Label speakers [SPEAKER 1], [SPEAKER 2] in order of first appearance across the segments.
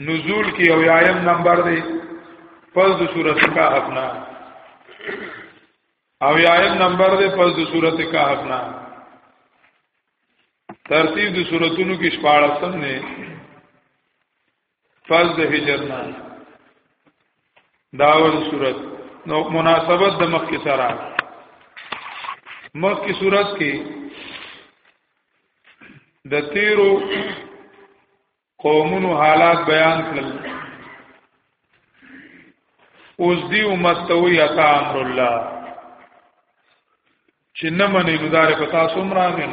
[SPEAKER 1] نزول کې او یایم نمبر دی پس د صورت کا اپنا او یایم نمبر دی پس د صورت کا اپنا ترتیب د صورتونو کې 14 نه فاز د هجر نه داول صورت نو مناسبت د مخ کې سره مخ کې صورت کې د تیرو قومونو حالات بیان کړل اوس دی امت ته وی اتا امر الله چې نه منې ګزار په تاسو مرامن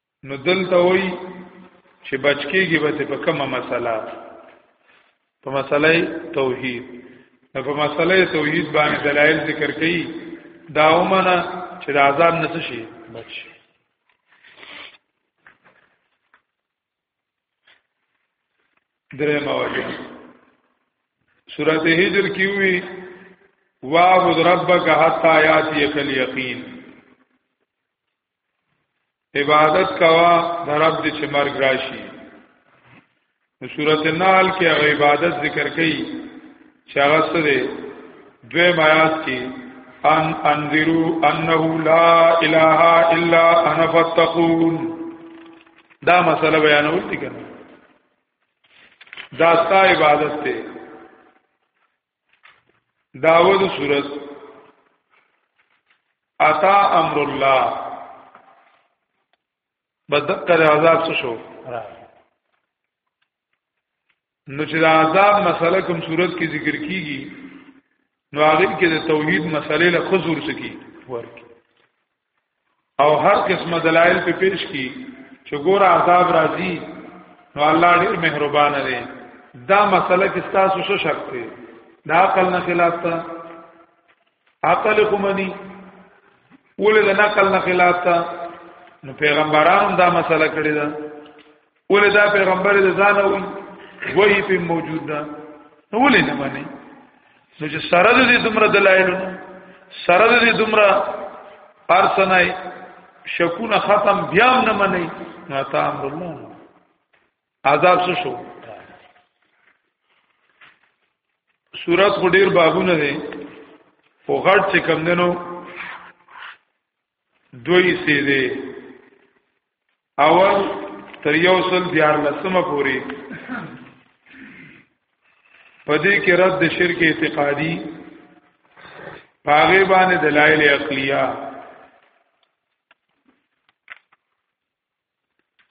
[SPEAKER 1] نو دلته وای چې بچکیږي به په کومه مسله په مسله توحید نو په مسله توحید باندې دلایل ذکر کړي دا ومنه چې د عذاب نه شي بچ درې مواجه سورته هجر کې وی واعبد ربک حتا یاتی کل یقین عبادت کوا د رب دې چې مرګ راشي نو سورته نال کې هغه عبادت ذکر کړي چې هغه څه دی دوی میات کې ان انذرو انه لا اله الا انا فتقون دا مسله بیانول دي کنه دا ستا عبادت ته داود صورت اتا امر الله بدقر عذاب څه شو نو چې د عذاب مسله کوم صورت کې ذکر کیږي نو هغه کې د توحید مسلې له خزور سکی ورکی او هر قسمه دلایل په پیش کی چې ګور عذاب راځي نو الله ډیر مهربان دی دا مسله کې تاسو څه شک دی دا عقل نه خلاف تا عقل کومني ولې د نقل نه خلاف تا نو پیغمبرانو دا مسله کړې ده ولې دا پیغمبر د ځان او وایي په موجود ده نو ولې نه باندې نو چې سره د دې دومره دلایل سره د دې دومره ارسنای شکونه ختم بیا نه مني نه تا امر الله عذاب څه شو سورات خو ډیر بابونه دي خو غټ چې کم دنو دوی سي دي اول تر یو سل دیار لسمه پوری پدې کې رد شرک اعتقادي پاغه باندې دلایل عقلیه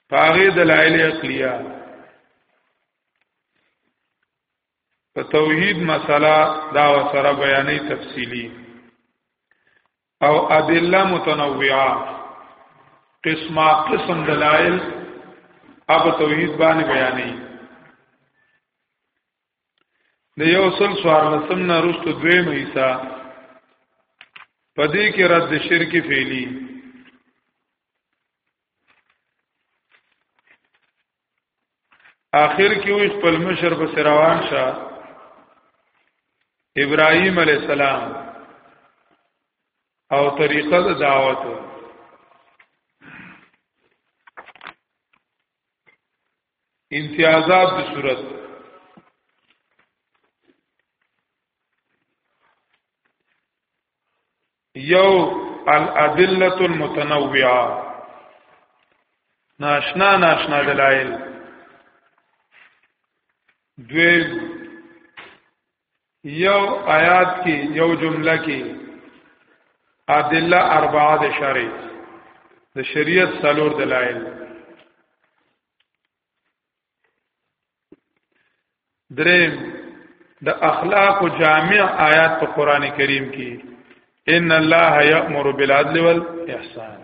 [SPEAKER 1] پاغه دلایل عقلیه په توحید مسله دا وسره بیانې تفصیلی او ادله متنوعه قسمه قسم دلائل اب توحید باندې بیانې د یو سل سوار لسم نه رستو دوی مېسا پدې کې رد شرک فعلی آخر کې وي خپل مشر په روان شه ابراهيم عليه السلام او طریقه د دعوت امتیازات د صورت یو الادله المتنوعه ناشنا ناشنا دلائل دوی یو آیات کې یو جمله کې ادله اربعه د شرع د شریعت څلور دلایل دریم د اخلاق او جامع آیات په قران کریم کې ان الله یامر بالعدل والاحسان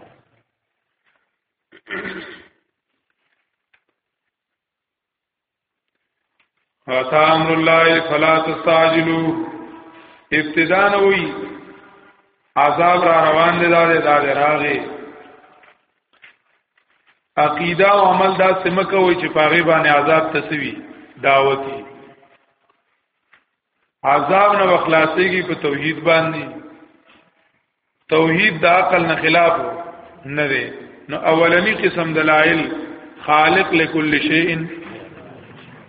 [SPEAKER 1] اتا امر الله فلا تستعجلوا ابتداء وی عذاب را روان دي دار دار راغي عقیده او عمل دا سمکه وي چې پاغي باندې عذاب تسوي دعوتي عذاب نه وخلاصيږي په توحید باندې توحید د عقل نه خلاف نه دی نو اولنی قسم دلائل خالق لكل شيء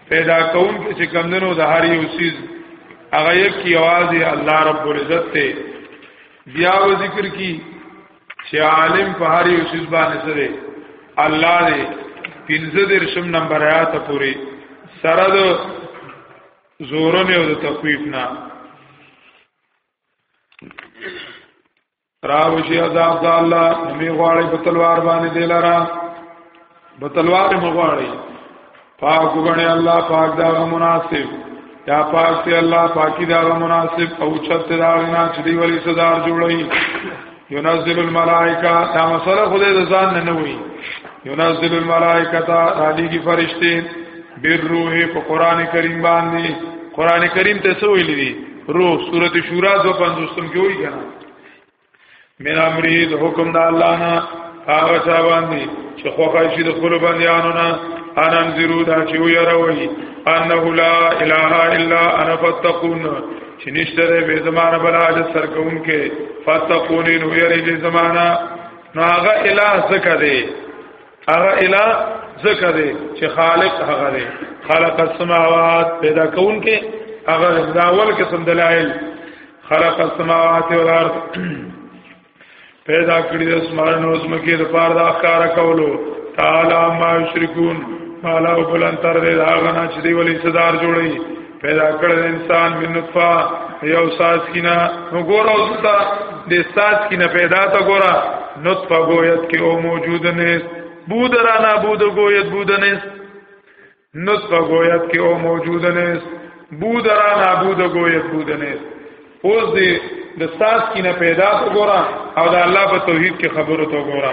[SPEAKER 1] پیدا کون کې چې کمندونو د هر یو چیز هغه یک کی आवाज الله رب العزت ته بیا ذکر کی چې عالم په هر یو شی باندې سره الله دې پنځه درشم نمبر آیات پوری سره د زورن او د تخویف نه راوشي عذاب د الله می غواړي په تلوار باندې دلاره به تلوار مغواړي پاک وګڼي الله پاک دا مناسب یا پاک ته الله پاکي دا مناسب او چت دا نه چې دی ولی صدر جوړي ينزل الملائکه دا مسله خدای د ځان نه وي ينزل الملائکه تا علی کی فرشتي بیر روح په قران کریم باندې قران کریم ته څه ویل دي روح سورته شورا 250 کې وایي کنه من امرید حکم د الله نه هغه چا باندې چې خوښه شي د خپل بندیانو نه ان انذرو دا چې وي راوي انه لا اله الا انا فتقون چې نشته به زمانه بل حاج سر کوم کې فتقون نو یری دې زمانہ نو هغه اله زکه دی هغه اله زکه دی چې خالق هغه دی خلق السماوات پیدا کون کې هغه داول قسم دلایل خلق السماوات والارض پیدا کړی د اسمان او زمکه د پاره د اخکار کولو تعالی ما یشرکون تعالی او بلند تر دې هغه نه چې دی ولې صدر جوړي پیدا کړ انسان من نطفه یو ساز کینا وګوره اوس تا د ساز کینا پیدا تا ګوره نطفه گویت کې او موجود نه بود را نه بود گویت بود نه نطفه گوید که او موجود نیست بود را نابود گوید بود نیست اوس دی د ساس کی نه پیدا تو ګورا او د الله په توحید کې خبرو تو ګورا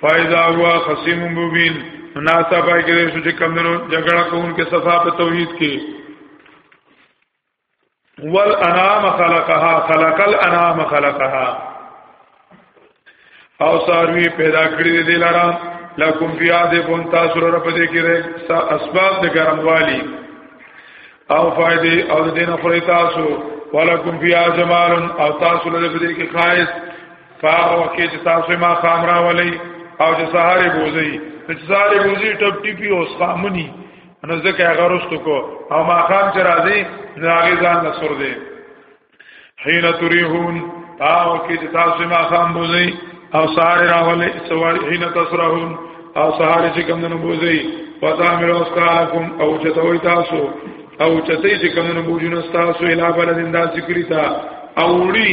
[SPEAKER 1] فایذا هوا خصیم مبین مناسبه کې شو چې کمنو جګړه کوونکې صفه په توحید کې والانام خلقها خلق الانام خلقها او ساروی پیدا کړی دی لرا لکم فی آده پون تاسو را پدې کې رې سا اسباب د ګرموالي او فائدې او دین خوري تاسو ولکم فی جمال او تاسو له دې کې خایس فار وکي چې تاسو ما خامرا ولي او چې سهارې بوزي چې سهارې بوزي ټپ ټپي او سامني نو ځکه هغه رستو کو او ما خام چې راځي نو هغه ځان له سر دی حين تريحون تاو کې چې تاسو ما خام بوزي او سهار راولې سوال حين تسرحون او سهار چې کوم نه بوزي پتا مې اوسکارکم او چې توي تاسو او چې چې کوم نه بوجو نو تاسو اله بل دین دا ذکر تا اوړي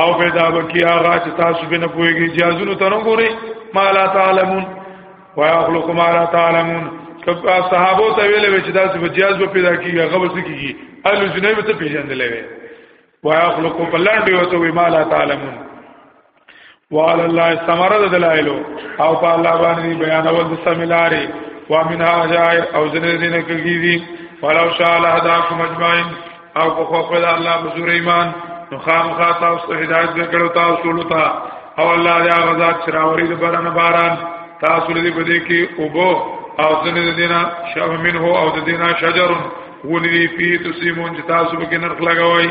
[SPEAKER 1] او پیدا بکی آغا چې تاسو به نه پوهیږئ چې ازونو ته نه ګورئ ما لا تعلمون ويخلق ما لا تعلمون کبه صحابو ته ویل وی چې دا څه جهاز به پیدا کیږي هغه به کیږي ال جنې به ته پیژندل وی ويخلق بلند یو ته ما لا تعلمون وعلى الله استمر دلائل او په الله باندې بیان اول د سملاري وامن هاجائر او زنه دینه کیږي ولو شاء الله هداكم اجمعين او په خو خپل الله حضور ایمان نو خامخا تاسو ته هدایت وکړو تاسو له تا او الله دې هغه ذات چراوري د باران باران تاسو لري په دې کې او بو او ځنه د دینه شاو منه او د دینه شجر ونی پی تسیمون چې تاسو به کې نرخ لګوي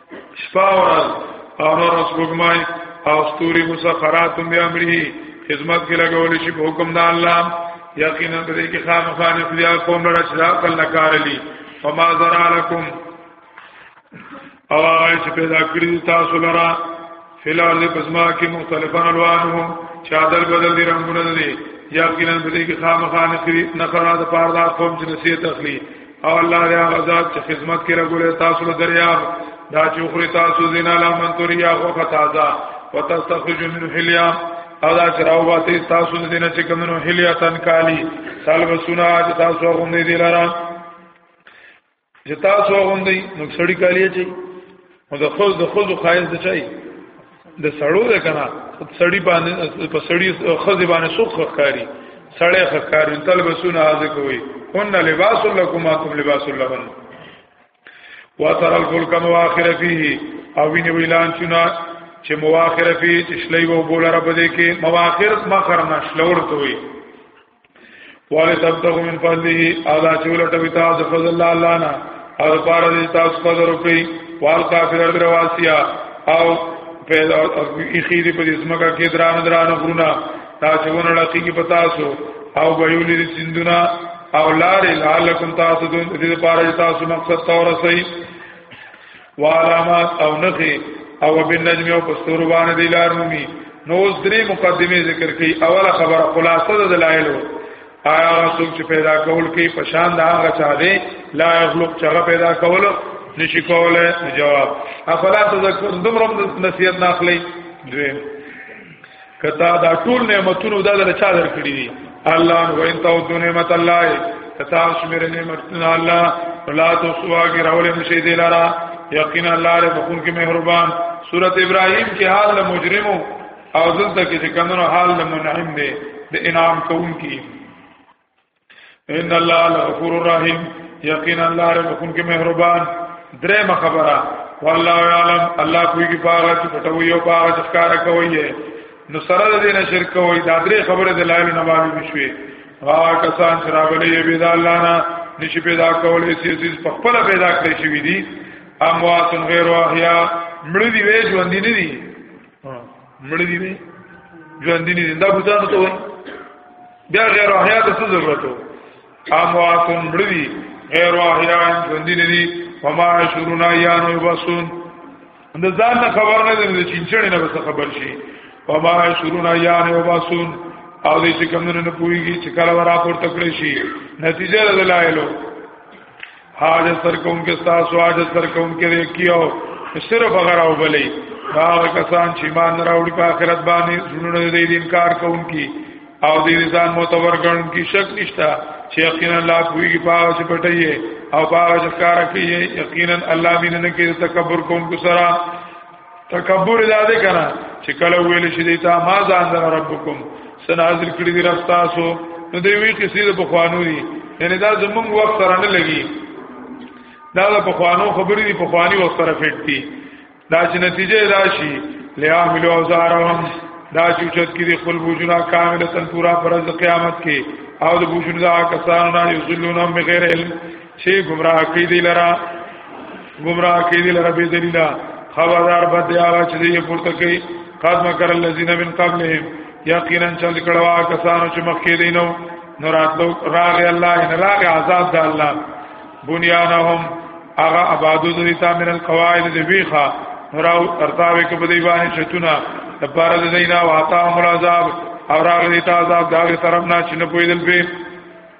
[SPEAKER 1] شپه ورځ او نور سپوږمۍ او ستوري مسخرات به امره خدمت کې لګول شي په حکم د الله یقینا دې کې خام خان اختیار کوم لړ چې عقل نه کارلی فما زرا لكم او هغه چې پیدا کړی تاسو لپاره فلال دی پزما کې مختلفان الوانو چادر بدل دی رنگونه دی یا کینن په دې کې خامخا نخری نخرا د پاره دا قوم چې نصیحت اخلي او الله دې آزاد چې خدمت کې راغله تاسو له دریا دا چې خوري تاسو زینا لا من توریا او فتازا وتستخرج من حلیا او دا چې راوته تاسو دې نه چې کومو حلیا تنکالی سالو سنا چې تاسو غوندې دی لاره چې تاسو غوندي نو سړی کالی چي او د خود د خود خایز د چي د سړو ده کنه سړی باندې په سړی خزي باندې سوق خخکاری سړی خخکاری تلبسونه حاضر کوي هن لباس لكم انتم لباس لهن وتر الفلك مواخر فيه او ویني ویلان چونه چې مواخر فيه چې شلې وو بوله رب دې کې مواخر مخر نه شلور ته وي ولی تبتغو من فضله او دا چې ولټوي تاسو فضل الله الله نه او لپاره دې تاسو فضل وکړي وال کافر ارد رواسیا او پیدا اخی دې په دې سمکا کې درانه درانه غرونه تاسو ونه لقي کې پتا سو او بيولې دې سندونه او لارې لعلکم تاسو دې لپاره تاسو مقصد تور سي وعلامات او نخي او بالنجم او پستور باندې دی لار مومي نو اوس درې مقدمه ذکر کړي اوله خبره خلاصه د دلایلو آیا څوک چې پیدا کول کوي په شان دا هغه چا دی لا یخلق چې هغه پیدا کول نشي کوله جواب افلا تذکر دمرم نصیحت ناخلی دوی کتا دا ټول نعمتونه د الله چا درکړي دي الله نو انت او د نعمت الله کتا شمیر نعمتونه الله ولا تسوا کی راول نشي دی لرا یقینا الله ر بخون کې مهربان سورۃ ابراهیم کې حال د مجرمو او دلته کې چې کمنو حال د منعم دی د انعام کوونکی ان الله الغفور الرحیم یقینا الله رحم کې مهربان درې مخبره والله یعلم الله کوي کې پاره چې پټوي او پاره چې ښکارا کوي نو سره د دې نه شرک کوي دا درې خبره د لایل نه باندې مشوي وا کسان شرابلې به د الله نه نشي پیدا کولې چې عزیز په خپل پیدا کړی شوی دي اموات غیر احیا مړ دي وې ژوند دي نه دي مړ دي وي ژوند دي نه دا بوتانو ته وي بیا غیر احیا ته څه ضرورت وو اموات مړ دي غیر احیا ژوند دي نه دي وما شرون ایان وبسون اند ځان نه خبر نه دي چې چنچړې نه بس خبر شي وما شرون ایان وبسون او دې چې کمونه نه پويږي چې کله ورا پورته کړی شي نتیجه دلایلو حاجت سر کوم کې تاسو حاجت سر کوم کې ریکیو صرف هغه راو بلې هغه کسان چې ایمان نه راوړي په آخرت باندې زړونه دې انکار کوونکي او دې ځان معتبر ګڼونکي شک نشتا چې یقینا الله کوي په هغه چې پټي او په هغه چې کار کوي یقینا الله مين نه کې تکبر کوونکو سره تکبر دا دې کنه چې کله ویل شي دیتا ما ځان در ربکم سنازل کړی دی رب تاسو نو دې وی قصې د بخوانو دي یعنی دا زمونږ وخت سره نه لګي دا د بخوانو خبرې دي بخوانی وخت سره فټ دي دا چې نتیجه راشي لیاحملوا اوزارهم دا چې چت کې دي خپل بوجنا کاملتن پورا پر قیامت کې او د بوجنا کسانو نه یذلون بغیر علم چې گمراه کوي دی لرا گمراه کوي دی لرا به دلیلا خبردار بد هغه چې یې پورته کوي قدم کر الذين من قبلهم یقینا چل کړوا کسانو چې مخکې دینو نو راتلو راغ الله ان راغ عذاب د الله بنیانهم اغا آبادو دیتا من القواعد دی ویخا راو ارتاوی که بدی بانی شتونا لپاره د دینا واتا هم عذاب او راغ دیتا عذاب داغه طرف نه چې نه پویدل به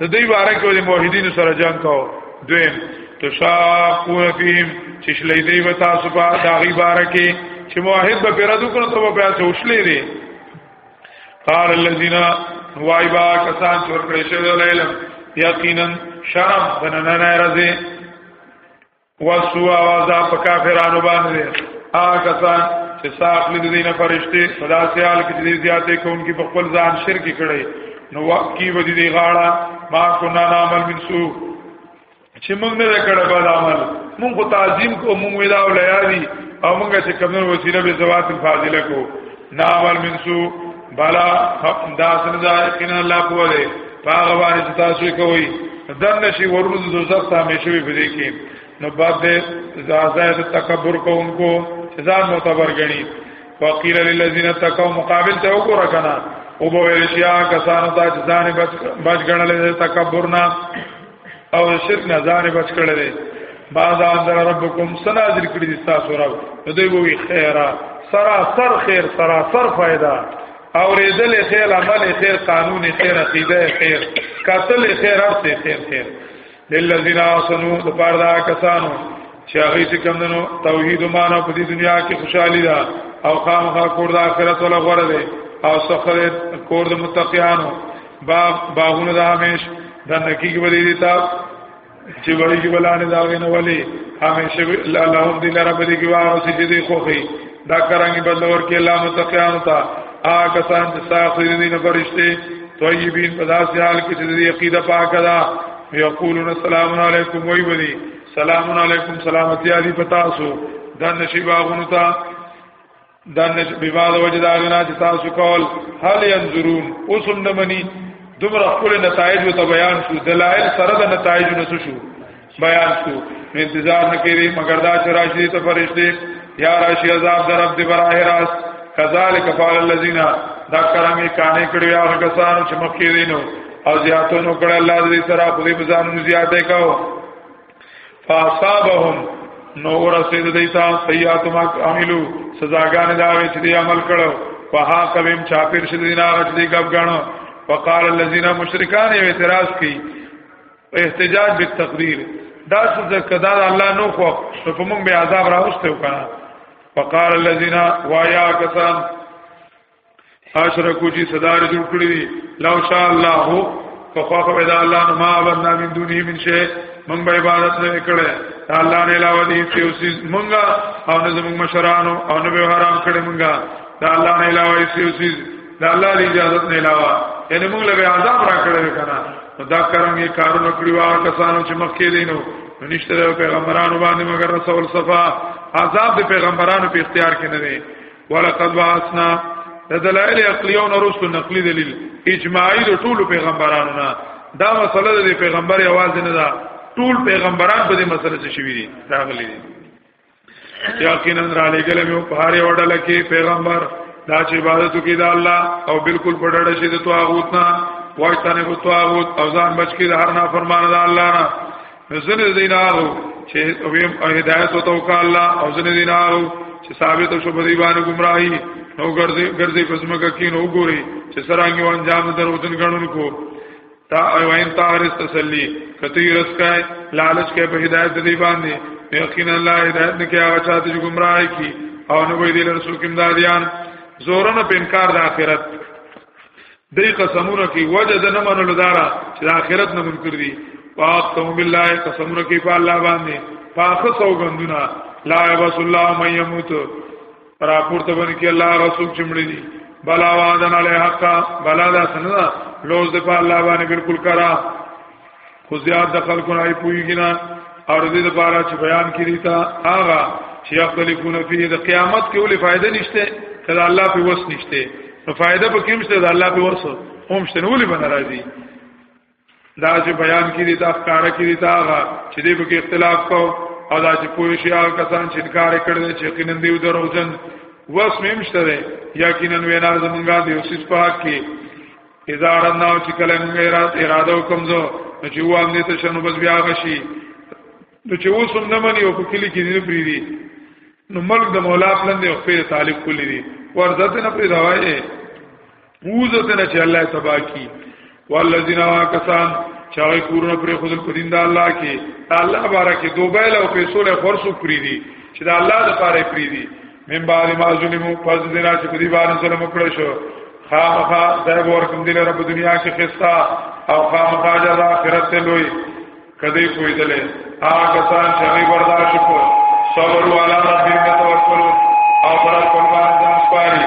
[SPEAKER 1] د دې باره کې د موحدین سره جنگ کاو دویم تشاقون فیهم چې شلې دی و تاسو په داغي باره کې چې موحد به پیرادو کړو ته په پیاسه وشلې دي قال الذين وایبا کسان چې ورکړې شوی علم یقینا شرم بننه نه راځي وسو आवाज په کافرانو باندې هغه ځان چې صاحب دې دینه فرشته صدا سیال کې دې زیاتې کوونکی په خپل ځان شرک کړي نو وکی ودی دې غاړه ما کو نه عمل من سو چې موږ نه کړه بد عمل موږ کو تعظیم کو موږ ویلا ولیا دي او موږ چې کومه وسیله به زوات فاضله کو نه عمل من سو بالا دا څنګه یقینا الله په دې پاغه باندې تاسو کوي دن نشي ورونو د دوزخ ته همیشه وي بده کې نو بعد دې زازه تکبر کوونکو ځان معتبر غني وقيل للذين تقوا مقابل ته وګوره کنه او به ویل شي کسانو ته ځان بچ غنل تکبر نه او شرک نه ځان بچ کړی دی بعد انزل ربکم سنازل کړی دي تاسو رب نو دوی وی خیره سراسر خیر سراسر فائدہ اوریدل خیر عمل خیر قانون خیر عقیده خیر قتل خیر ارث خیر خیر للذین آسنو د پاره دا کسانو چې هغه چې کوم دنو توحید او معنا په دې دنیا کې خوشحالي ده او خامخا کور د آخرت ولا غره ده او سخر کور د متقینانو باغ باغونه دا همیش دا نکیږي ولې دي تا چې وړي کې بلانه دا غنه ولې همیشه الله لهم دي لره په دې کې واه چې دې خوخي دا کرانګي بدلور کې الله متقیان تا آ کسان چې ساخري دي نه فرشته طیبین په داسې حال کې چې دې عقیده پاکه ده یقولون السلام علیکم وای ودی سلام علیکم سلامتی علی پتا سو دن شی باغونو ته دانه بما د وجه دا غنا چې تاسو کول هل ينظرون اوسم نه مني دومره خپل نتایج ته بیان شو دلایل سره د نتایج نه شو بیان شو انتظار نه کړي مگر دا چې راشي ته فرشتي یا راشي عذاب در رب دی براه راس کذالک فعل الذين دا کرامي کانه کړي هغه کسانو چې مخکې دینو او زیاتونو کړه الله دې سره په دې ځانونو زیاته کاو فاصابهم نو ورسید دیتا سیئات ما عملو سزاګان دا وی چې دی عمل کړو فها قبم چاپیر شد دینا رج دی کب غنو وقال الذين مشرکان اعتراض کی احتجاج بالتقدیر دا څه کدا الله نو خو په موږ به عذاب راوستو کنه فقال الذين وایا کسان اشرکو چې صدار جوړ کړی دي لو شاء الله فخوا خو دا الله نو ما عبدنا من دونه من شي مونږ به عبادت نه کړي الله نه علاوه دي چې اوسې مونږه او نه زموږ مشرانو او نه به حرام کړي مونږه دا الله نه علاوه چې اوسې دا الله دی اجازه نه علاوه یعنی مونږ له عذاب را کړی کنه دا کارم یې کارونه کړی وا کسانو چې مخکې دینو نشته پیغمبرانو باندې مگر رسول صفا عذاب د پیغمبرانو په اختیار کې نه دی ولقد بعثنا دلائل عقلیو نه رسو نقلی دلیل اجماعی د ټولو پیغمبرانو نه دا مسله د پیغمبر आवाज نه ده ټول پیغمبران په دې مسله څه شوی دي راغلي دي یقینا را لګل مې په هر یو ډله کې پیغمبر دا چې عبادت کوي د الله او بالکل په ډډه شي د توغوت نه واښتنه په توغوت او ځان بچ کې د هر نه فرمان د الله نه زنه دینارو چې ویم هدایت او توکل الله او زنه دینارو چې ثابت شو په دی باندې گمراهي نو ګرځي ګرځي پسمګه کې نو ګوري چې سرانګي انجام دروځن غنون کو تا وین تارس تسلی کتی رس کای لالچ کې په هدایت دی باندې یقینا الله هدایت نه کې هغه چاته چې گمراهي کی او نو وی دی رسول کوم دادیان زورن په انکار د آخرت دې قسمونه کې وجه د نه منلو دارا چې آخرت نه منکر دي واقسم بالله قسمونه کې په الله باندې پاخه سوګندونه لا یبس الله من يموت را پورته باندې کې الله رسول چمړي دي بلا وعدن علی حق بلا دا سندا لوز د په الله باندې بالکل کرا خو زیات د خلکو نه پویږي نه او دې لپاره چې بیان کړی تا هغه چې خپل کو نه پیږي د قیامت کې ولې فائدہ نشته کله الله په وس نشته نو فائدہ به کوم څه د الله په وس هم شته ولې بن راځي دا چې بیان کړی تا ښکار کړی تا هغه چې دې په اختلاف کو او دا چې پوه شي هغه کسان چې انکار کړي چې یقینا دیو دروځن وس مې مشته یقینا وینا زمونږه دیو سیس پاک کې اذا رنا چې کله موږ اراده اراده وکم زه نو چې وام دې ته شنو بس بیا غشي نو چې اوس هم نه مني او په کلی کې نه پری دي نو ملک د مولا پلان دی او په طالب کلی دي ورځته نه پری راوایې ووزته نه چې الله تبا کی والذین واکسان چاوی کورونه پر خودل په دین د الله کې الله بارکه دوبایل او پیسو له خرڅو پری دي چې د الله لپاره پری دي من بعد ما ظلمو پس دینا چې په دې باندې ظلم وکړ شو خامخا دای ورکم دل رب دنیا کې خستا او خامخا جزا آخرت ته لوی کدی کوی دلې هغه کسان چې غي برداشت کو صبر والا رب دې توکل او پر قربان ځان سپاري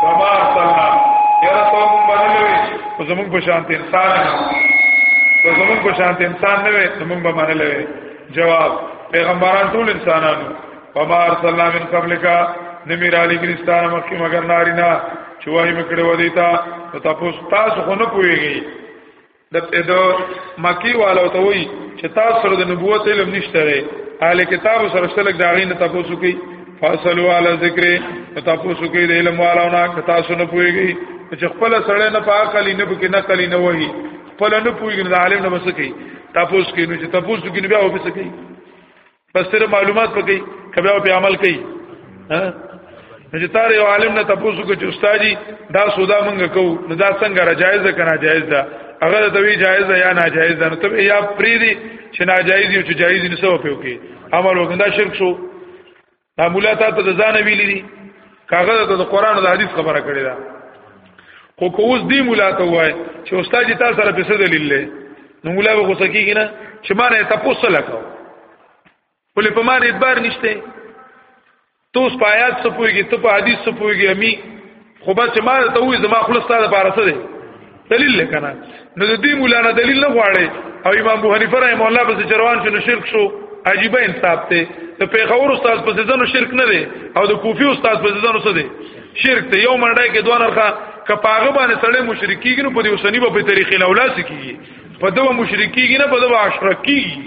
[SPEAKER 1] کما صلی یرا تو منلوي او زمون په شانت انسان نه او زمون په شانت انسان نه وي زمون به منلوي جواب پیغمبران ټول انسانانو فما ارسلنا من قبلک نمیر علی ګرستان مخکې مگر نارینا چې وای مکړه ودی تا نو تاسو تاسو خو نه پويږي د دې مکی والو ته وای چې تاسو سره د نبوت علم نشته لري اهل کتاب سره شته لګ داغې نه تاسو کوي فاصلو علی ذکر تاسو کوي د علم والو نه تاسو نه پويږي چې خپل سره نه پاکلی نه بکې نه کلی نه وای خپل نه پويږي د عالم نه مسکی تاسو کې نو چې تاسو کې بیا وبسکی بس سره معلومات پکې کبه په عمل کوي ها چې تاره یو عالم نه تاسو کو چې استادي دا سودا مونږ کو نو دا څنګه را جایز ده کنه جایز ده هغه ته وی جایز ده یا ناجایز ده نو ته یا پری دي چې ناجایز یو چې جایز نه سو په کې عمل وکړه دا شرک شو دا مولا ته ځان ویلی دي کاغذ ته د قران او د حدیث خبره کړی دا خو کو اوس دی مولا ته وای چې استاد جی تاسو سره پیسې دلیل لې نو مولا به غوسه کیږي نه چې ما نه تاسو لکاو ولې په ما اعتبار نشته تو اوس پایات څه پويږي ته په حدیث څه پويږي امي خو بس ما ته وې زما خلص ستاره پارسه ده دلیل لکنه نو د دې مولانا دلیل نه غواړي او امام ابو حنیفه رحم الله په چروان شنو شرک شو عجیب انصاف ته د پیغور استاد په ځدنو شرک نه دی او د کوفی استاد په ځدنو څه دی شرک ته یو منډای کې دوه نرخه کپاغه باندې سړی مشرکیږي نو په دې وسنی په طریقې لولا سکیږي په دوه مشرکیږي نه په دوه اشرکیږي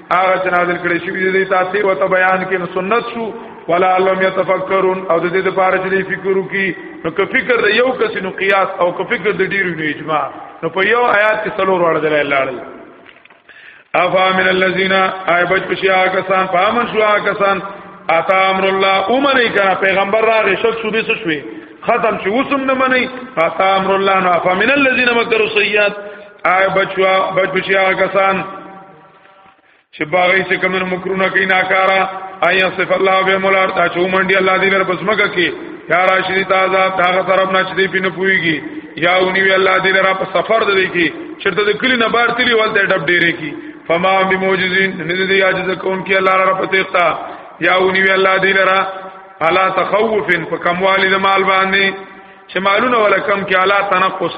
[SPEAKER 1] هغه چې نازل کړي شوی دی تاسو وته بیان کې نو سنت شو ولا علم يتفکرون او د دې لپاره چې فکر وکي نو که فکر د یو کس نو قیاس او که فکر د ډیرو نو اجماع نو په یو آیات کې څلور وړ دی لاړل افا من الذين اي بچ پشیا کسان پامن شو کسان اتا امر الله عمر کنا پیغمبر راغی شک شو به شوي ختم شو وسم نه منی اتا امر الله نو افا من الذين مكروا سيئات اي بچوا بچ پشیا کسان چې باغې چې کومه مکرونه کوي ناکارا ایا صف الله به مولا تا چو منډي الله دې لر بسمګه کې یا راشدی تازه هغه طرف نه چې دې پینې پويږي یا اونی وی الله دې لر په سفر دې کې چرته د کلی نه بار تلی ولته ډب ډېرې کې فما بموجزین ندی دې عاجز کون کې الله را پتیختا یا اونی وی الله دې لر الا تخوف فکم والد مال باندې چې مالونه ولا کم کې اعلی تنقص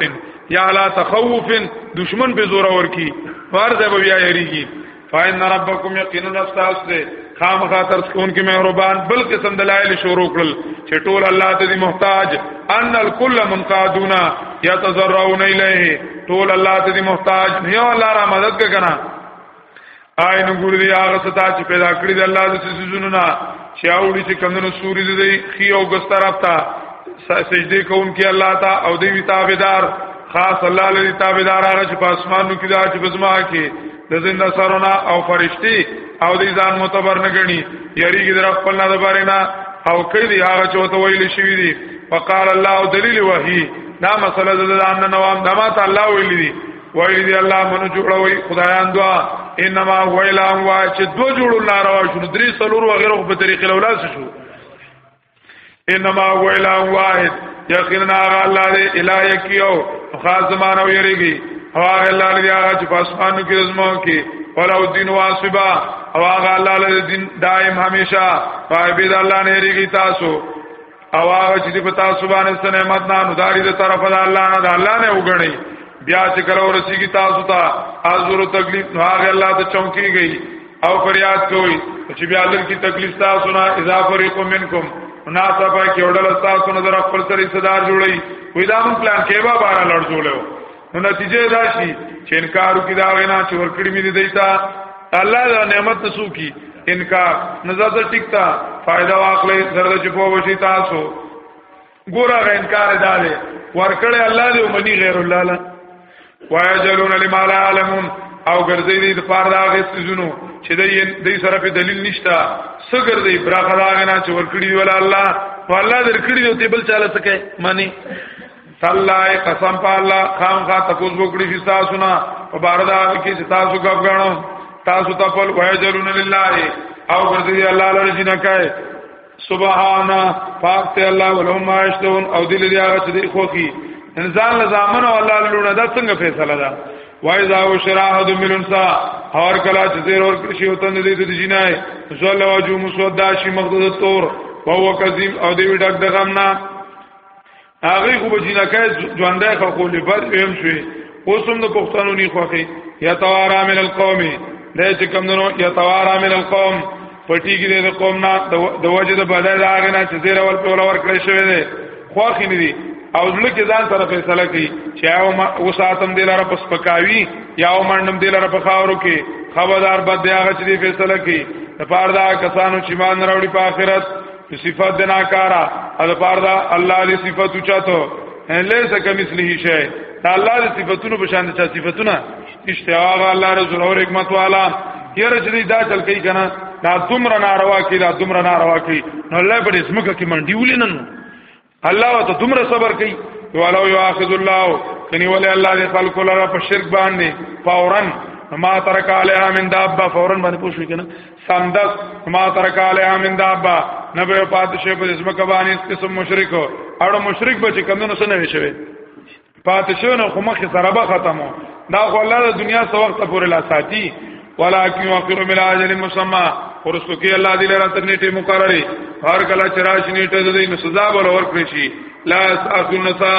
[SPEAKER 1] یا اعلی تخوف دشمن به زور اور کی فار ده بیا یریږي فاین ربکم یقینا نفس اسره خام خاطر سکون کی مهربان بل قسم دلائل شروع کړل چې ټول الله ته دی محتاج ان الکل منقادون یتزرعون الیه ټول الله ته دی محتاج یو الله را مدد کنا آی نو ګور دی هغه ستا چې پیدا کړی دی الله د سيزونو نه چې اوړي چې کمنو سوري دی خي او ګس طرف ته سجده کوونکی الله تا او دی وی تابعدار خاص الله لري تابعدار هغه چې په اسمانو کې دا چې بزما کې د زنده سرونه او فرشتي او دی ځان متبر نه غني یریږي در خپل نه دبره نه او کړي دی هغه چې ته ویل شي دی فقال الله دلیل وحی دا مسله د ځان نه نوام دمات الله ویل دی وای دی الله منو جوړوي خدایان دوا انما هو الا هو چې دو جوړو ناروا شو درې سلور وغیره په طریقې لولاس شو انما هو الا واحد یقینا الله دې الہ یکیو خاص زمانہ ویریږي هغه الله دې هغه چې پاسمانو کې زمو کې ولا الدين واسبا هغه الله دې دین دائم همیشه پای به الله نه ریږي تاسو او هغه چې په تاسو باندې سن نعمت نه نو داری د طرف د الله نه د الله نه وګڼي بیا چې کله ورسیږي تاسو ته ازورو تکلیف نو هغه الله ته چونکی گئی او فریاد کوي چې بیا دل کی تکلیف تاسو نه اذا فريق منکم مناسبه کې وړل تاسو نه در خپل سره صدر جوړي وې دا مون پلان کې به بار لړ جوړو نو نتیجه دا شي چې انکار وکړي دا غنا چې ورکړي مې دی تا الله دا نعمت نسو کی انکار نزاده ټیکتا فائدہ واخلې زرد چې په وشي تاسو ګوره غ انکار داله ورکړې الله دې ومني غیر الله لا وایجلون لما لا علمون او ګرځې دې د پاره دا غسزونو چې دې سره په دلیل نشتا سګر دې براخه دا غنا چې ورکړي ولا الله والله درکړي دې بل چاله سکے معنی تلای قسم په الله خام خا تفوز وکړي چې تاسو نه په بار دا کې چې تاسو غب غاڼو تاسو ته په وای جرون لله او ګرځي الله لره جنا کوي سبحان پاک ته الله ولهم ماشتون او دل دې هغه چې خو کی انسان لزامن او الله لونه دا څنګه فیصله ده وای دا او شراحد ملنسا اور کلا چې زیر اور کشي وتن دې دې جنای زول واجو مسودا شي مقدس تور وهو کظیم او دې ډک دغم نه هغه خو به جنکای ژوندای خو خو لپاره ویم شوی اوس هم د پښتنو نه خوخه یا توارا من القوم دا چې کوم نو یا توارا من القوم پټی کې د قوم نه د وجه د بدل هغه نه چې زیر ول په ولور کړی شوی دی خوخه نه دی او ځل کې ځان سره فیصله کوي چې او ما وساتم دی لاره پس پکاوی یا او منډم دی لاره په خاورو کې خبردار بد دی هغه چې فیصله کوي د پاره دا کسانو چې مان راوړي په آخرت صفات دنا کارا اد پار دا الله دې صفات چاته لیس کمثله شی دا الله دې صفاتونو په شان چا صفاتونه اشتیاق الله رسول او حکمت والا یره چې دا چل کوي کنه دا دومره ناروا کی دا دومره ناروا کی نو الله په دې سمکه کې منډي ولینن الله وته دومره صبر کوي ولو یاخذ الله کني ولې الله دې خلق لرا په شرک باندې فورن ما ترک علیها من دابه فورن باندې پوښی کنه سندس ما ترک علیها من دابه نبه پاتشه په اسمه کبانی قسم مشرک اړو مشرک به چې کمونو سره نه وشوي پاتشونه خو مخه سره به ختمو دا خو الله د دنیا سو وخت پورې لا ساتي ولکن وقرو مل اجل مسمى ورسو کې الله دې لره تر نیټه مقرره هر کله چراش نیټه دې نو سزا بل ورکړي شي لا اساسن سا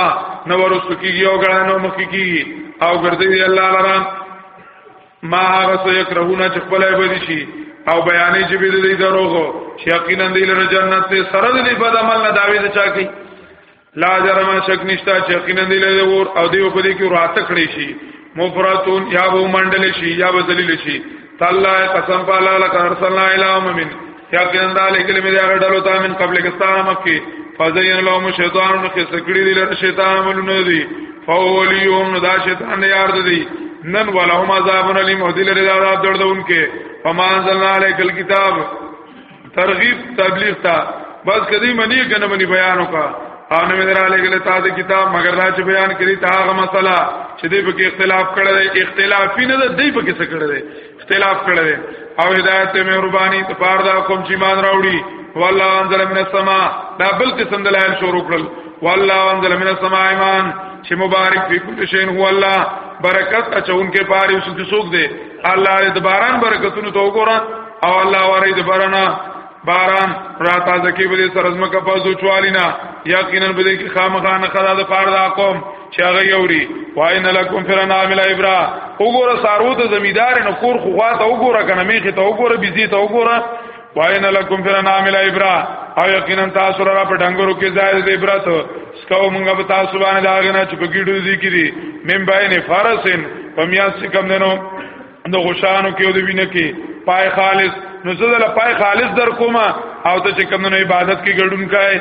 [SPEAKER 1] نو ورسو کې یو غړانو مخکې کې او ګرځي الله لره ما هغه څه یکرهونه چې خپل به شي او بیانې چې به دې دروغ شي یقینا دې لره جنت ته سره دې په عمل نه داوي ته چا کوي لا جرم شک نشتا چې یقینا دی له ور او دیو په دې کې راته کړی شي مفراتون یا وو منډل شي یا وذلیل شي تعالی قسم په الله لك ارسلنا الى امم یقینا دا لیکل مې دا ډلو ته من قبل کې ستاره مکه فزین لهم شیطان نو کې سکړی دی له شیطان ملونه دی فولیوم نو دا شیطان یار دی نن ولهم عذاب الیم هدی لري دا عذاب دردون کې فمان زلنا علیک الكتاب ترغیب تبلیغ تا بس کدی منی کنه منی بیان وکا او نو در علی گله تا د کتاب مگر دا چې بیان کړي تا هغه مسله چې دی په کې اختلاف کړی دی اختلافي نه ده دی په کې څه کړی دی اختلاف کړی دی او هدایت ته مهرباني ته پار دا کوم چې مان راوړي والله انزل من السما دا بل قسم دلایل شروع کړل والله انزل من السما ایمان چې مبارک فی کل شین هو الله برکت اچون کې پاره اوس کې سوق دی الله دې باران برکتونو ته وګوره او الله واره دې باران باران را تازه کې به سر از مکه پازو چوالینا یقینا به دې خامخا نه خدا د پاره دا قوم چې هغه یوري واین لکم فرن عامل ابرا وګوره سارو ته زمیدار نه کور خو خوا ته وګوره کنه میخه ته وګوره بيزي ته وګوره واین لکم فی الانام الابرا او یقینا تاسو را په ډنګورو کې ځای د عبرت سکو مونږ په تاسو باندې دا غنه چې په ګډو دي کې دي مم باین فارسن پمیا سکم دینو نو غشانو کې او د وینه کې پای خالص نو زه دل پای خالص در کومه او ته چې کمونو عبادت کې ګډون کای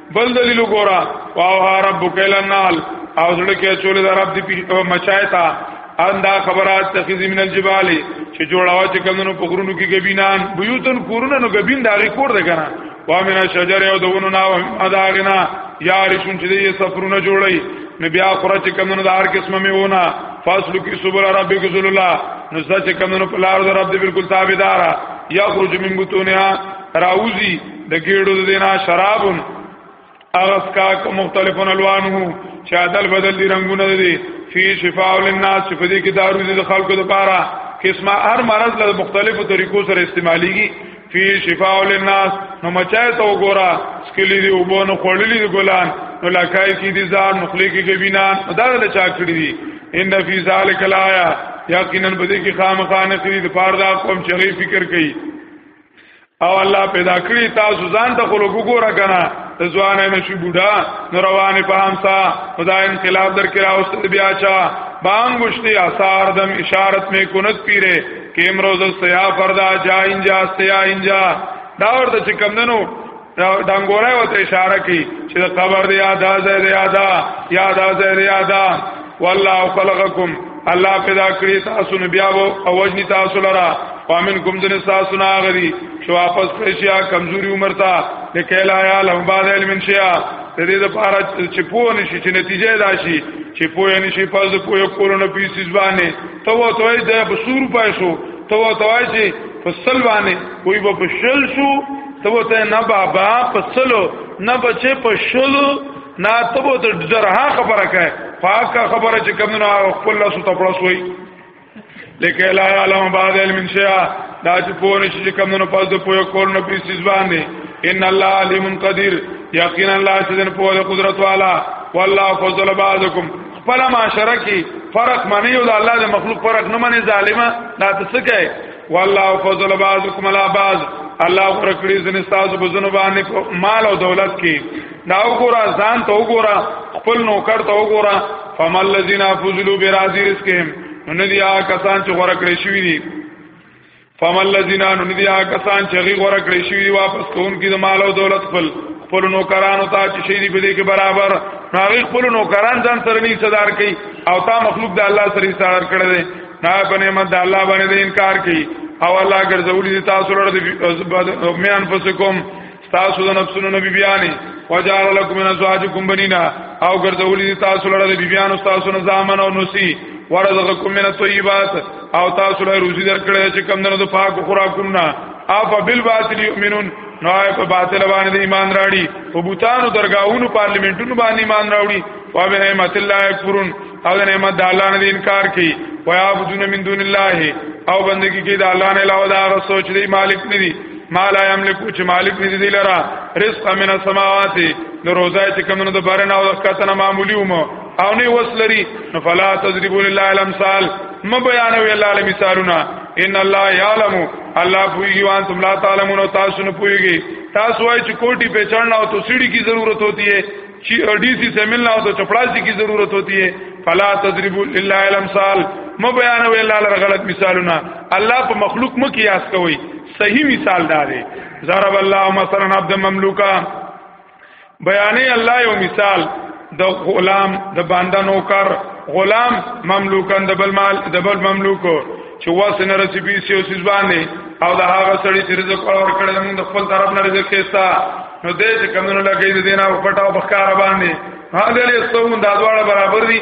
[SPEAKER 1] بل دلیل ګورا واوها ربک النال او زړه کې چولې دا رب دې مچای تا ان دا خبرات تخذ من الجبال چې جوړاو چې کمنو په غرونو کې غبینان بيوتن کورونه نو غبین دا ریکور ده کنه وا من شجر او دونو نا اداغنا یا رشون چې دې سفرونه جوړي نو بیا خره چې کمنو دار قسمه می ونه فاصل کی سبل ربک ذل الله نو سچ کمنو په لار در رب دې بالکل تابعدارا یا خرج من بتونها راوزی د ګیړو د دینا شراب اغس کا مختلفون الوانه چې عدل بدل دي رنگونه دي فی شفاء للناس چې په دې کې دارو دي د خلکو لپاره قسمه هر مرض له مختلفو طریقو سره استعماليږي فی شفاء للناس نو مچای ته وګوره سکلی دی وبونه خړلې دی ګلان نو لکای کی دي ځان مخلي کې ګبینا دا له چا کړی دي ان فی ذلک الایا یقینا بده کې خامخانه کړی د پاره دا کوم شریف فکر کوي او الله پیدا کړی تاسو ځان ته خلق وګوره کنه ته ځوان نه شي بوډا نو روان په همسا خدا انقلاب در کې راوست بیا چا بانګشتي آثار دم اشارت می کونت پیره کیم روز سیا فردا جا انجا سیا انجا دا ورته چې کم دنو دنګورای وته اشاره کی چې قبر دی یادا زید یادا یادا زید یادا والله خلقکم الله پیدا کړی تاسو نو بیا او وجنی تاسو لرا وامن کوم جن تاسو نه غری شو واپس پېشیا کمزوري عمر تا لکه لا یا لهم بعد علم شیا د دې لپاره چې پوه نشي چې نتیجه دا شي چې پوه نشي پز پوه کولو نه پیسې ځبانه ته و توای د بسور پېښو ته و توای چې فصل باندې کوئی به فصل شو ته و ته نه بابا فصلو نه بچې فصلو نه ته به ته درها خبره کوي پاکه خبره چې کوم نه خپل لاس ته پړسوي لکه لا علم بعد علم شیا دا چې په نشي چې کوم نه پاس د پوهه کول نه پیس باندې ان الله علیم قدیر یقینا الله چې دن په قدرت والا والله فضل بعضکم خپل معاشره کې فرق منی او د الله د مخلوق فرق نه منی ظالما دا څه کوي والله فضل بعضکم علی بعض الله ورکړي زنه تاسو په زنه باندې په مال او دولت کې دا وګوره ځان ته وګوره خپل نوکر ته وګوره فمل الذين فضلوا برازي رزقهم نو دي هغه کسان چې غوړه کړی شوی دي فمل الذين نو دي هغه کسان چې غي غوړه کړی شوی دي واپس کوون کې د مال او دولت خپل خپل نوکرانو ته چې شي دي په دې کې برابر هغه خپل نوکران ځان سره نه صدر کوي او تا مخلوق د الله سره صدر کړی دا په نعمت د الله باندې انکار کوي او الله ګرځولې دي تاسو لپاره د میان فسکم تاسو د نفسونو نبی بیانې وجعل لكم من ازواجكم بنینا او ګرځولې دي تاسو لپاره د بیبيانو تاسو نه ځامن او نسی ورزقکم من الطيبات او تاسو له روزي درکړې چې کم دنو د پاک خوراکونو نه اف بالباطل یؤمنون نو آی په باطل باندې ایمان راړي په بوتانو درگاہونو پارلیمنتونو باندې ایمان راوړي او به مت الله یکفرون او د نعمت د الله نه انکار کوي او یا بدون من دون الله او بندگی کوي د الله نه علاوه دا سوچ دی مالک نه دی ما لا یملکو چې مالک نه دی لرا رزق من السماوات د روزای چې کمنو د بارن او کتنه معمولی وم او نه وسلري نو فلا تضربوا لله الامثال م بیانوي الله له مثالونه ان الله یعلم الله پویږي وان تم لا تعلمون تاسو نه پویږي تاسو وای چې کوټي په چړنا او تو سیړي کی ضرورت ہوتی ہے چی اڈیسی سے ملنا ہو تو چپڑاسی کی ضرورت ہوتی ہے فلا تضربوا الا الامثال ما بیان وی الله لره غلط مثالونه الله په مخلوق مو قیاس کوي صحیح مثال دا دی ضرب الله مثلا عبد مملوکا بیانې الله یو مثال د غلام د بنده نوکر غلام مملوکان د بل مال د بل مملوکو چې واسنه رسی پیسې او سیس باندې او د هغه سړي چې رزق ورکړل موږ د خپل طرف نه رزق کېستا نو دې چې کمنو لګې دې نه او پټاو بخکار باندې هغه لري سوم دا دواړه برابر دي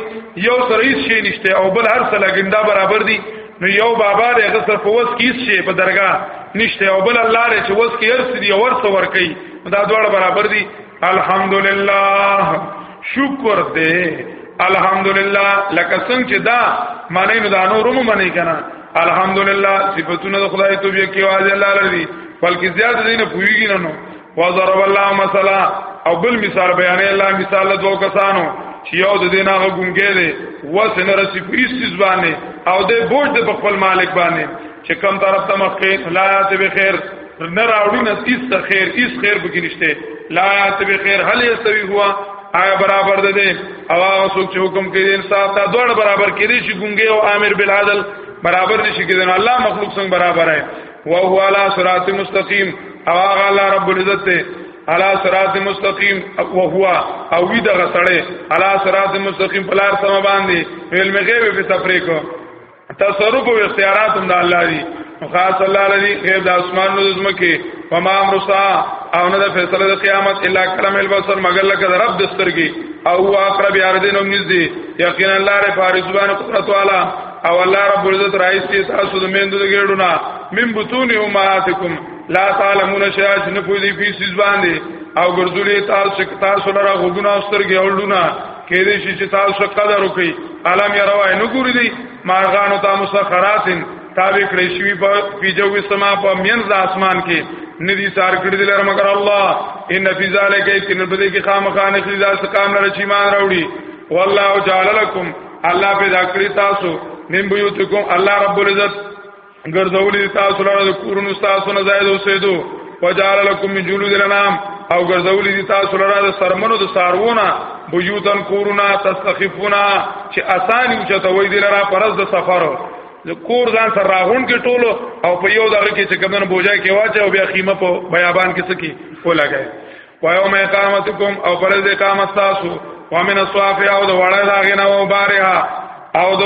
[SPEAKER 1] یو سره هیڅ شي نشته او بل هر څه لګیندا برابر دي نو یو بابا دې هغه سره فوس کیس شي په درگاه نشته او بل الله دې چې وس کې هر څه دی او ور څه ور کوي دا دواړه برابر دي الحمدلله شکر دې الحمدلله لکه څنګه چې دا معنی نو دا نورم معنی کنه الحمدلله صفاتونه د خدای ته بیا کې واځي الله لري بلکې زیات دین پویږي نه نو وضرب الله مثلا او بل مثال بیان الله مثال د دوه کسانو چې یو د دین هغه ګونګې دی وسنه رسی په هیڅ ځبانه او د بوج د خپل مالک باندې چې کم طرف ته مخکې لا ته به خیر نه راوړي نه تیس ته خیر هیڅ خیر به کې نشته لا یات به خیر هل یستوی هوا آیا برابر ده ده او هغه څوک چې حکم کوي انصاف ته دوړ برابر کړي شي ګونګي او امر بالعدل برابر نشي کېدل الله مخلوق څنګه برابر ہے او هو علی صراط مستقیم او هغه الله رب العزت ته علی صراط مستقیم او هو او وی دغه سړی علی صراط مستقیم په لار سم باندې علم غیب په تفریق تصرف او اختیارات هم د الله دي خاص الله لري غیب د اسمان نو زمکه فما امر سا او نه د فیصله د قیامت الا کلم البصر مگر لکه د رب دسترګي او هو اقرب یاردین هم نږدې یقینا الله ر فارس باندې قدرت والا او الله رب العزت رئیس کی تاسو د مندو د ګړونه من بطون امهاتکم لا تعلمون شیئا چې نه پوهیږي په سیس باندې او ګرځولې تاسو تاسو لره غوګنا سترګې اولونه کې دې شي چې تاسو قدر وکړي علم یې روای نو ګوري دي مارغانو ته مسخراتن تابع کړی شوی په پیجوي سما په مینځ اسمان کې ندی سار کړی دي لره مگر الله ان فی ذلک یقینا بده کې خامخانه چې دا سکام لره چې مان راوړي والله جعل لكم الله پیدا کړی تاسو من بیوتکم الله رب العزت ګرځولې تاسو لاره د کورونو تاسو نه زائد اوسېدو وجعل لكم من جلود الانام او ګرځولې دي تاسو لاره د سرمنو د سارونه بيوتن کورونا تستخفونا چې اساني او چتوي دي لاره پرز د سفر کور ځان سره راغون کې ټولو او په یو دغه کې چې کمن بوجای کې واچ او بیا قیمه په بیابان کې سکی و لګای وایو مې قامتکم او پرز د قامت تاسو وامن الصافه او د وړه داغنه او بارها او د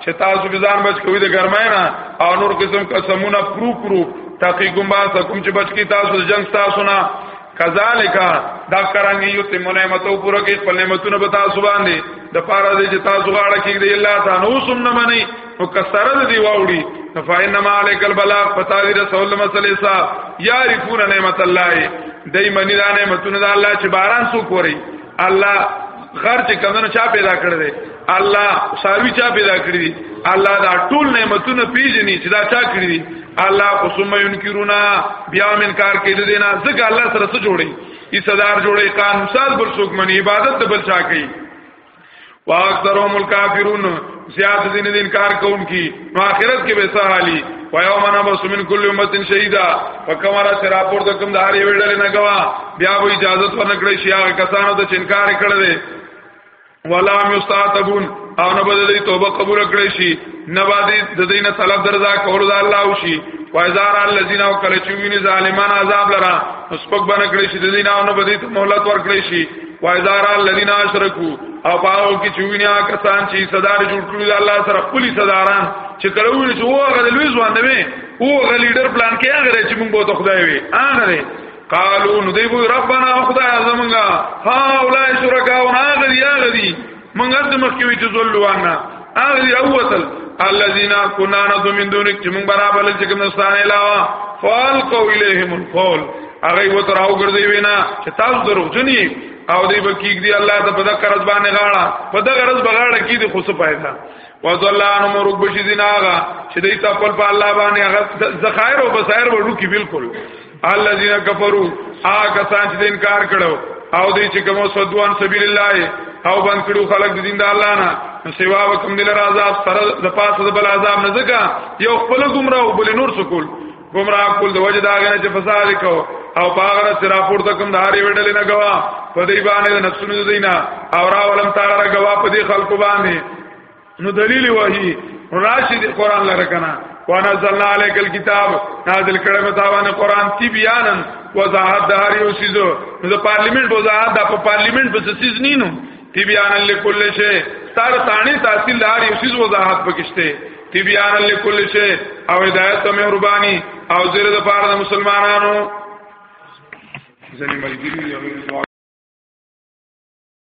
[SPEAKER 1] چې تاسو به ځان بچ کوی د ګرمای نه او نور قسم قسمونه پرو پرو تحقیقم با سکم چې بچ کی تاسو جنگ تاسو نه کذالک دا کرانګي یو تم نعمتو پورا کې خپل نعمتونه بتا سبحان دي د پاره دې چې تاسو غاړه کې دی الله تعالی نو سم نه مني او کسره دې واوړي فإنما عليك البلاغ پتا دې رسول مسلې صاحب یعرفون نعمت الله دای منی دا نعمتونه د الله چې باران سو کوي الله غر چې کمنو چا پیدا کړی دی الله ساروی چا پیدا کړی دی الله دا ټول نعمتونه پیژني چې دا چا کړی دی الله قسم ينکرونا بیا من کار کې دې نه ځکه الله سره څه جوړي ای صدر جوړي قانون ساز بل څوک منی عبادت بل چا کوي واکثرهم الکافرون زیات دین د انکار کوونکی نو آخرت کې به سهالي ويوم نبس من كل امه شهيدا فكمرا سراپور د کوم د هر یو ډلې نه غوا بیا به اجازه ورنکړي شي هغه کسانو ته چې انکار کړل ولا مستعتبون او نه بدلی توبه قبول کړی شي نه باندې د دینه طلب درځه کول د الله او شي وایزار الذین او کله چې ویني ظالمان عذاب لرا نسبک باندې کړی شي د دینه او نه بدلی ته مهلت ور کړی شي وایدار الذین اشرکو او پاو کی چوینیا کسان چې صدار جوړ کړی الله سره خپل صداران چې کله ویل چې وګه د لوی ځوان دی وګه لیډر پلان کې هغه چې موږ به خدای وي هغه دی قالو نو دی وی ربانا خدای زمونږه ها اولای شرکاو هغه دی هغه دی مونږ هر څه مخکې وی چې زول وانا اغلی اوتل الذين كنا ندعو من دونك چې مونږ برابر چې کوم نستان علاوه فالقوا اليهم القول هغه و تر او ګرځي وینا چې تاسو دروغجنی او دی بکیګ دی الله ته په دغه قرض باندې غاړه په دغه قرض بغاړه کې دی خو څه پایدا وزلا ان مرغ بشی دیناغه چې دی تپل په الله باندې هغه ذخایر او بصائر وړو کې بالکل الذين كفروا هغه سان چې انکار کړو او دې چې کوم سدوان سبیل الله او بند کړو خلق د دین د الله نه سوا وکم دل عذاب سره د پاسه د بل عذاب نه ځکه یو خپل گمراه او بل نور سکول گمراه کول د وجه دا غنه چې فساد کو او باغره سرا پورته کوم د هاري وډل نه غوا په دې باندې نفسونو دینا او را ولم تعالی غوا په دې خلق باندې نو دلیل وحی راشد قران لره کنه وانا زلنا علیک الكتاب نازل کړه متاوانه قران تی بیانن وضاحت د هر یو سیزو نو د پارلیمنت وضاحت د په پارلیمنت په سیز نه نو تی بیانن لکل شی ستار تانی تحصیل د هر یو سیز وضاحت پکشته تی بیانن لکل شی او هدایت ته مهرباني او زیر د پاره د مسلمانانو ځنې ملګری یو